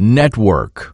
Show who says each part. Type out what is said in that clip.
Speaker 1: network.